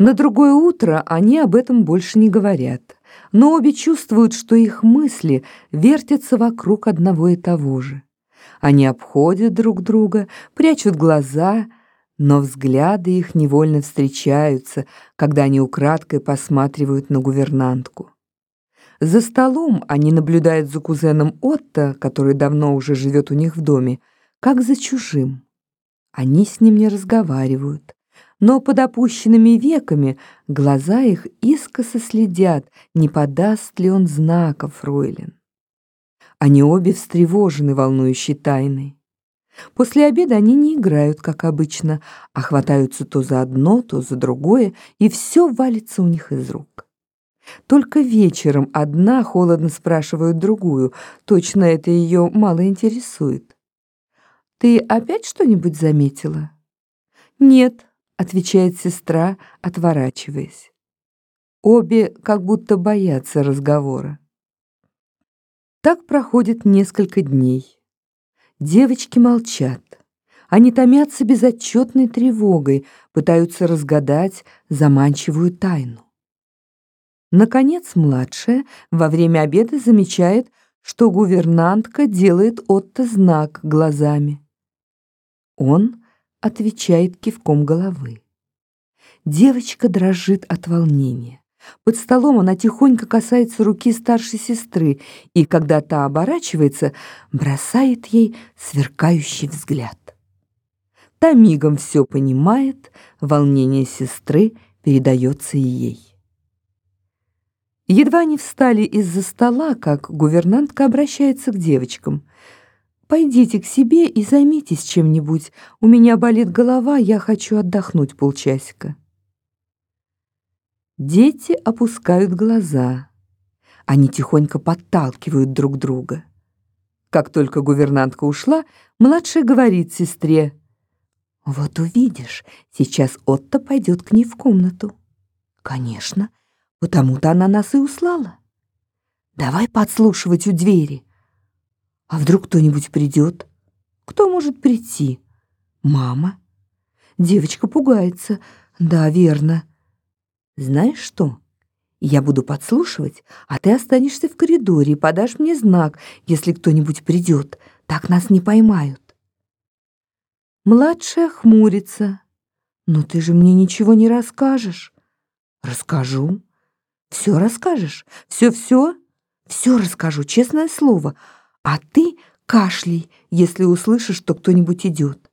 На другое утро они об этом больше не говорят, но обе чувствуют, что их мысли вертятся вокруг одного и того же. Они обходят друг друга, прячут глаза, но взгляды их невольно встречаются, когда они украдкой посматривают на гувернантку. За столом они наблюдают за кузеном Отто, который давно уже живет у них в доме, как за чужим. Они с ним не разговаривают, но под опущенными веками глаза их искоса следят, не подаст ли он знаков Фройлен. Они обе встревожены волнующей тайной. После обеда они не играют, как обычно, а хватаются то за одно, то за другое, и все валится у них из рук. Только вечером одна холодно спрашивает другую, точно это ее мало интересует. «Ты опять что-нибудь заметила?» «Нет», — отвечает сестра, отворачиваясь. Обе как будто боятся разговора. Так проходит несколько дней. Девочки молчат. Они томятся безотчетной тревогой, пытаются разгадать заманчивую тайну. Наконец, младшая во время обеда замечает, что гувернантка делает Отто знак глазами. Он отвечает кивком головы. Девочка дрожит от волнения. Под столом она тихонько касается руки старшей сестры и, когда та оборачивается, бросает ей сверкающий взгляд. Та мигом все понимает, волнение сестры передается и ей. Едва не встали из-за стола, как гувернантка обращается к девочкам. «Пойдите к себе и займитесь чем-нибудь. У меня болит голова, я хочу отдохнуть полчасика». Дети опускают глаза. Они тихонько подталкивают друг друга. Как только гувернантка ушла, младшая говорит сестре, «Вот увидишь, сейчас Отто пойдет к ней в комнату». «Конечно, Потому-то она нас и услала. Давай подслушивать у двери. А вдруг кто-нибудь придет? Кто может прийти? Мама. Девочка пугается. Да, верно. Знаешь что? Я буду подслушивать, а ты останешься в коридоре и подашь мне знак, если кто-нибудь придет. Так нас не поймают. Младшая хмурится. Но ты же мне ничего не расскажешь. Расскажу. Все расскажешь? Все-все? Все расскажу, честное слово. А ты кашляй, если услышишь, что кто-нибудь идет.